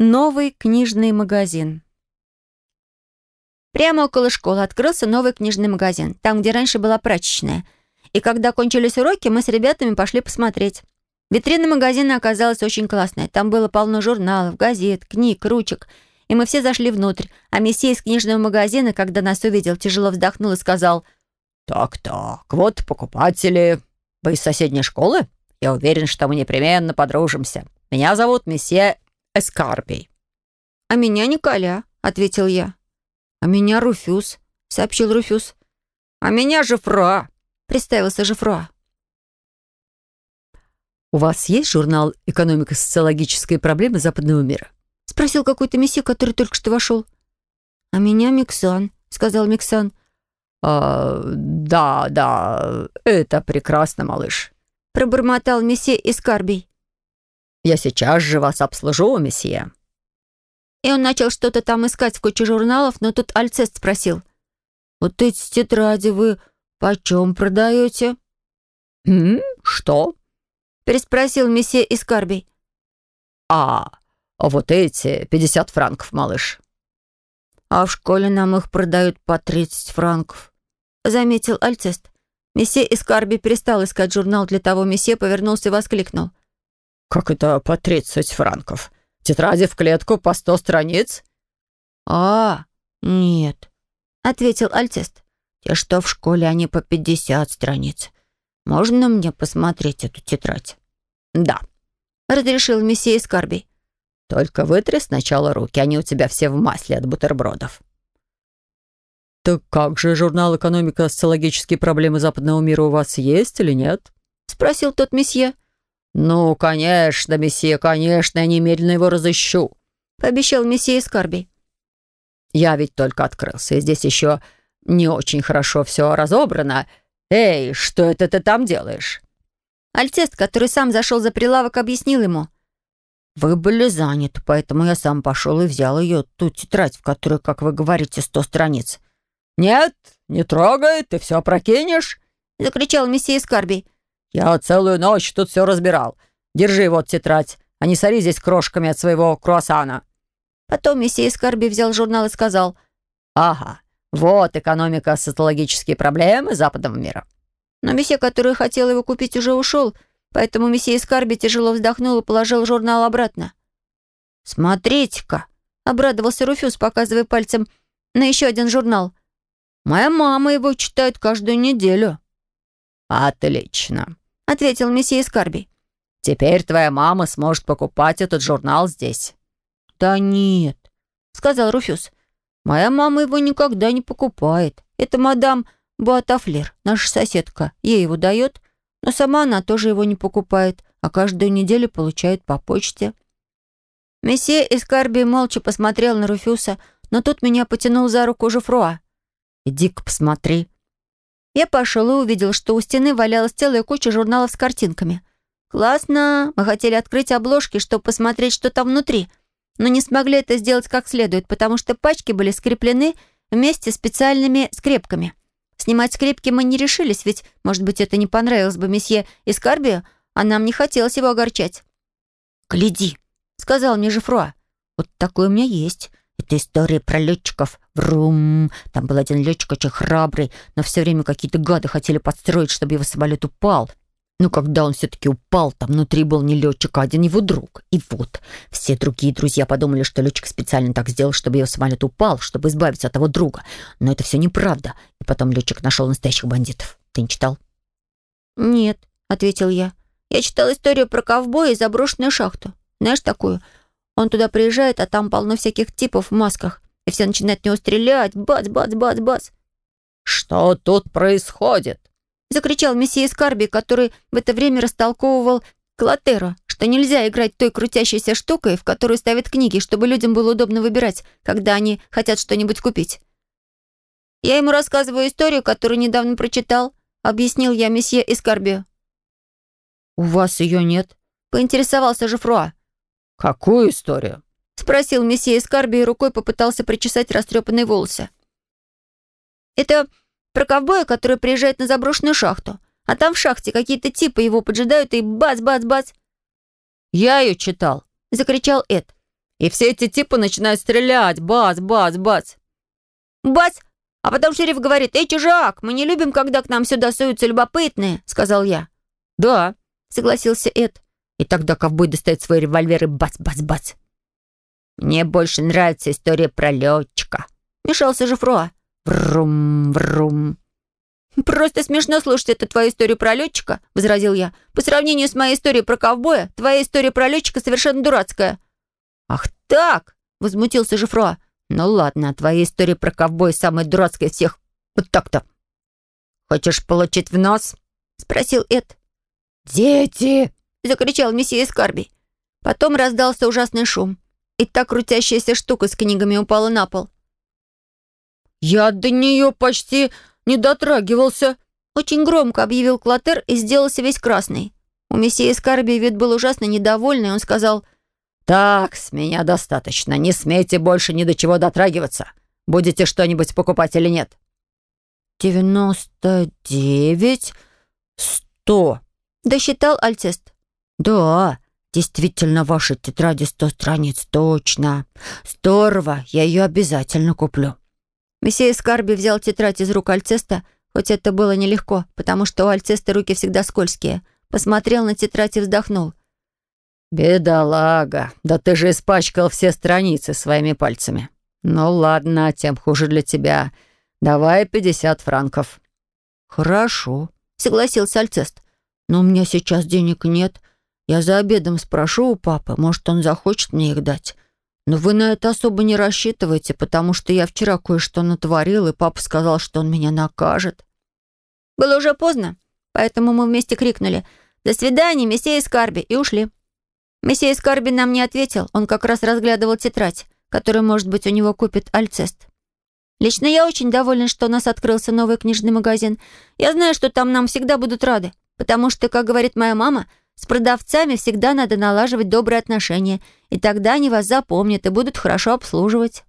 Новый книжный магазин. Прямо около школы открылся новый книжный магазин, там, где раньше была прачечная. И когда кончились уроки, мы с ребятами пошли посмотреть. Витрина магазина оказалась очень классная. Там было полно журналов, газет, книг, ручек. И мы все зашли внутрь. А месье из книжного магазина, когда нас увидел, тяжело вздохнул и сказал, «Так-так, вот покупатели. Вы из соседней школы? Я уверен, что мы непременно подружимся. Меня зовут месье Эскарпий». «А меня Николя», — ответил я. «А меня Руфюз», — сообщил Руфюз. «А меня Жифруа», — представился Жифруа. «У вас есть журнал «Экономика социологической проблемы западного мира»?» — спросил какой-то месье, который только что вошел. «А меня Миксан», — сказал Миксан. «А, да, да, это прекрасно, малыш», — пробормотал месье Искарбий. «Я сейчас же вас обслужу, месье». И он начал что-то там искать в куче журналов, но тут Альцест спросил. «Вот эти тетради вы почем продаете?» «М? Что?» переспросил месье Искарбий. «А, вот эти пятьдесят франков, малыш». «А в школе нам их продают по тридцать франков», — заметил Альцест. Месье Искарби перестал искать журнал для того месье, повернулся и воскликнул. «Как это по тридцать франков? Тетради в клетку по сто страниц?» «А, нет», — ответил Альцест. «Те, что в школе, они по пятьдесят страниц. Можно мне посмотреть эту тетрадь?» «Да», — разрешил месье Искарби. «Только вытри сначала руки, они у тебя все в масле от бутербродов». «Так как же журнал «Экономика. Социологические проблемы западного мира» у вас есть или нет?» — спросил тот месье. «Ну, конечно, месье, конечно, я немедленно его разыщу», — пообещал месье Искарби. «Я ведь только открылся, и здесь еще не очень хорошо все разобрано. Эй, что это ты там делаешь?» Альцест, который сам зашел за прилавок, объяснил ему. «Вы были заняты, поэтому я сам пошел и взял ее, ту тетрадь, в которой, как вы говорите, сто страниц». «Нет, не трогай, ты все прокинешь!» — закричал месье Скарби. «Я целую ночь тут все разбирал. Держи вот тетрадь, а не сори здесь крошками от своего круассана». Потом месье Скарби взял журнал и сказал. «Ага, вот экономика социологические проблемы западного мира. Но месье, который хотел его купить, уже ушел, поэтому месье Искарби тяжело вздохнул и положил журнал обратно. «Смотрите-ка!» — обрадовался Руфюз, показывая пальцем на еще один журнал. «Моя мама его читает каждую неделю». «Отлично», — ответил месье Искарби. «Теперь твоя мама сможет покупать этот журнал здесь». «Да нет», — сказал Руфюз. «Моя мама его никогда не покупает. Это мадам Буатафлер, наша соседка, ей его дает, но сама она тоже его не покупает, а каждую неделю получает по почте. Месье Искарби молча посмотрел на Руфюса, но тут меня потянул за руку Жуфруа. «Иди-ка посмотри». Я пошел и увидел, что у стены валялась целая куча журналов с картинками. «Классно! Мы хотели открыть обложки, чтобы посмотреть, что там внутри, но не смогли это сделать как следует, потому что пачки были скреплены вместе специальными скрепками. Снимать скрипки мы не решились, ведь, может быть, это не понравилось бы месье Искарбию, а нам не хотелось его огорчать. «Гляди», — сказал мне Жифруа. «Вот такой у меня есть. Это история про летчиков. Врум. Там был один летчик очень храбрый, но все время какие-то гады хотели подстроить, чтобы его самолет упал. Но когда он все-таки упал, там внутри был не летчик, а один его друг. И вот, все другие друзья подумали, что летчик специально так сделал, чтобы его самолет упал, чтобы избавиться от того друга. Но это все неправда. И потом летчик нашел настоящих бандитов. Ты не читал? «Нет», — ответил я. «Я читал историю про ковбоя и заброшенную шахту. Знаешь такую? Он туда приезжает, а там полно всяких типов в масках. И все начинают в него стрелять. Бац, бац, бац, бац. «Что тут происходит?» — закричал месье Скарби, который в это время растолковывал Клотеро, что нельзя играть той крутящейся штукой, в которую ставят книги, чтобы людям было удобно выбирать, когда они хотят что-нибудь купить. «Я ему рассказываю историю, которую недавно прочитал», — объяснил я месье Искарбио. «У вас ее нет?» — поинтересовался Жифруа. «Какую историю?» — спросил месье Искарби и рукой попытался причесать растрепанные волосы. «Это про ковбоя, который приезжает на заброшенную шахту. А там в шахте какие-то типы его поджидают и бац-бац-бац. «Я ее читал», — закричал Эд. и все эти типы начинают стрелять. Бац, бац, бац. Бац! А потом шериф говорит, «Эй, чужак, мы не любим, когда к нам сюда суются любопытные», — сказал я. Да, Согласился Эд. И тогда ковбой достает свой револьвер и бац-бац-бац. «Мне больше нравится история про летчика», — мешался же Фруа. Врум, врум. «Просто смешно слушать эту твою историю про летчика», — возразил я. «По сравнению с моей историей про ковбоя, твоя история про летчика совершенно дурацкая». «Ах так!» — возмутился же Фруа. «Ну ладно, твоя история про ковбоя самая дурацкая из всех. Вот так-то. Хочешь получить в нос?» — спросил Эд. «Дети!» — закричал месье Скарби. Потом раздался ужасный шум, и та крутящаяся штука с книгами упала на пол. «Я до нее почти не дотрагивался», — очень громко объявил Клотер и сделался весь красный. У месье Скарби вид был ужасно недовольный, он сказал, «Так, с меня достаточно. Не смейте больше ни до чего дотрагиваться. Будете что-нибудь покупать или нет?» «Девяносто девять, сто», — досчитал Альцест. «Да, действительно, ваши тетради сто страниц, точно. Здорово, я ее обязательно куплю». Месье Скарби взял тетрадь из рук Альцеста, хоть это было нелегко, потому что у Альцеста руки всегда скользкие. Посмотрел на тетрадь и вздохнул. «Бедолага, да ты же испачкал все страницы своими пальцами. Ну ладно, тем хуже для тебя. Давай пятьдесят франков». «Хорошо», — согласился Альцест. «Но у меня сейчас денег нет. Я за обедом спрошу у папы, может, он захочет мне их дать. Но вы на это особо не рассчитывайте, потому что я вчера кое-что натворил, и папа сказал, что он меня накажет». Было уже поздно, поэтому мы вместе крикнули «До свидания, месье Скарби!» и ушли. Месье Скарби нам не ответил, он как раз разглядывал тетрадь, которую, может быть, у него купит Альцест. Лично я очень довольна, что у нас открылся новый книжный магазин. Я знаю, что там нам всегда будут рады, потому что, как говорит моя мама, с продавцами всегда надо налаживать добрые отношения, и тогда они вас запомнят и будут хорошо обслуживать.